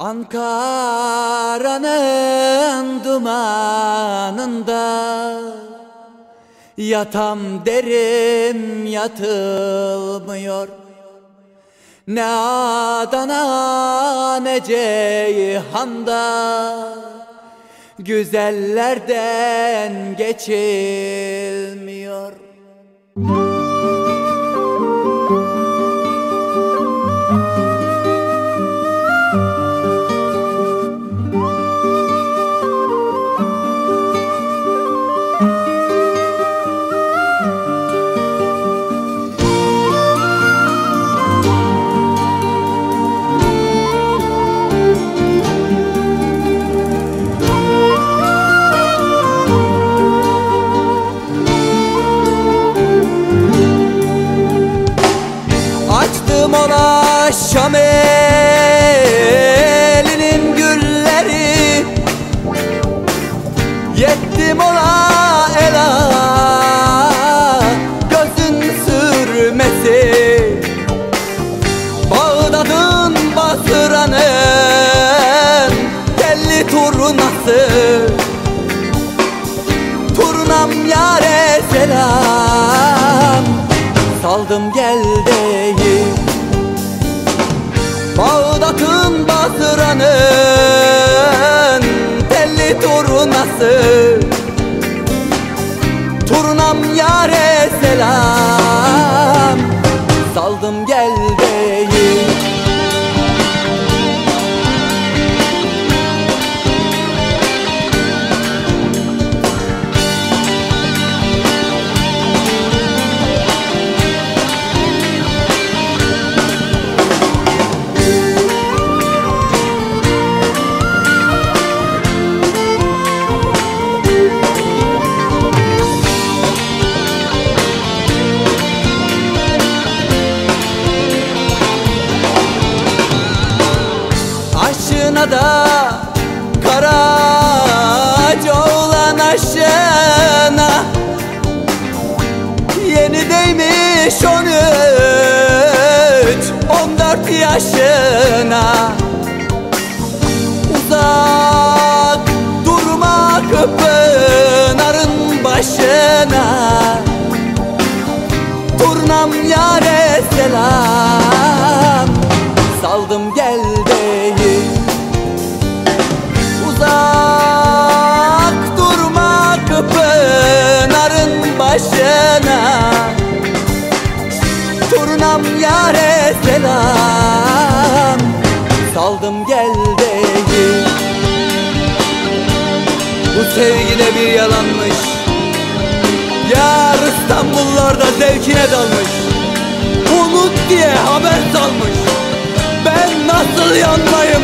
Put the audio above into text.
Ankara'nın dumanında Yatam derim yatılmıyor. Ne Adana ne Ceyhan'da Güzellerden geçilmiyor Açtım ona Şam elinin gülleri. Yettim ona ela gözün sürmesi. Bağdat'ın Basra'nın telli turnası. Turnam yare selam Saldım gel deyim Bağdat'ın Basra'nın telli turnası Aşına da Karaca olan aşına Yeni değmiş on üç On dört yaşına. Uzak durmak pınarın başına. Turnam yare selam anam yare selam. Saldım gel Bu sevgi de bir yalanmış. Yar İstanbullarda zevkine dalmış. Unut diye haber salmış. Ben nasıl yanmayım?